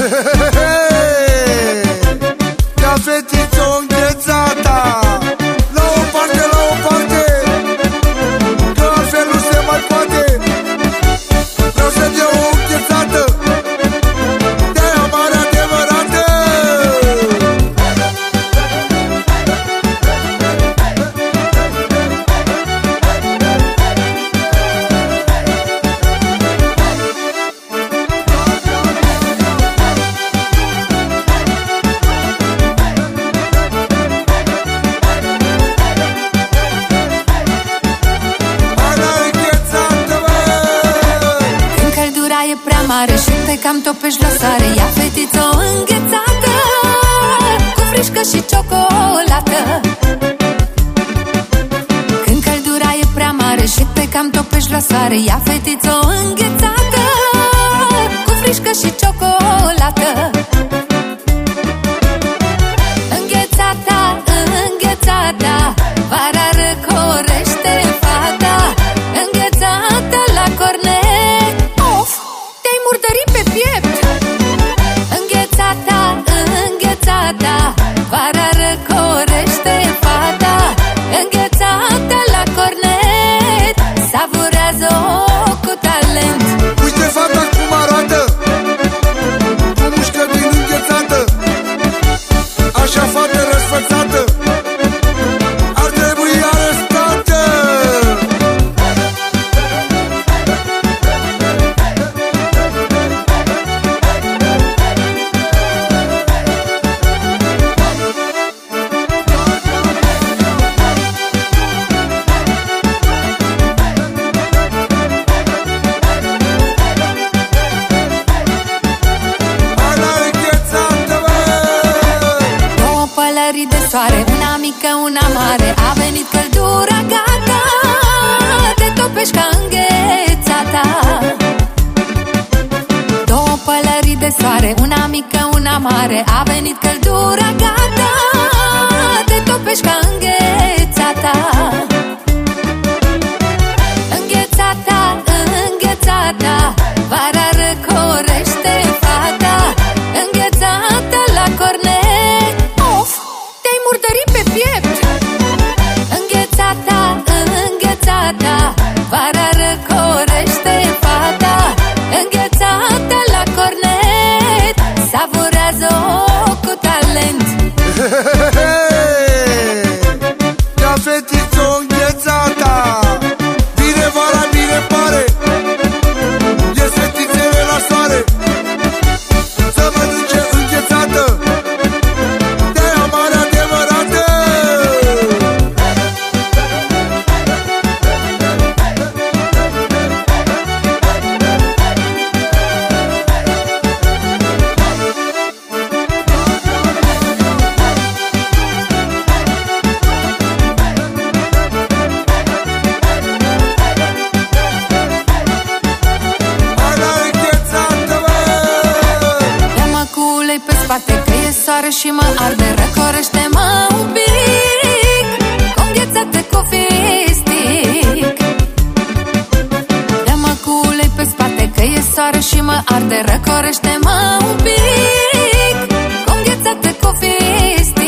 hey. mare și te cam topești la soare Ia fetiță înghețată Cu frișcă și ciocolată. Când căldura e prea mare și te cam topești la soare Ia fetiță înghețată Cu frișcă și ciocolată so Două pălării de soare, una mică, una mare A venit căldura, gata Te topești ca înghețata Două pălării de soare, una mică, una mare A venit căldura, gata Ia fetiță înghețata Vine și mă arde Răcorește-mă un pic Cu înghețată cu fistic Ia-mă cu ulei pe spate Că e soare și mă arde Răcorește-mă un pic Cu înghețată cu fistic